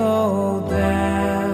go down.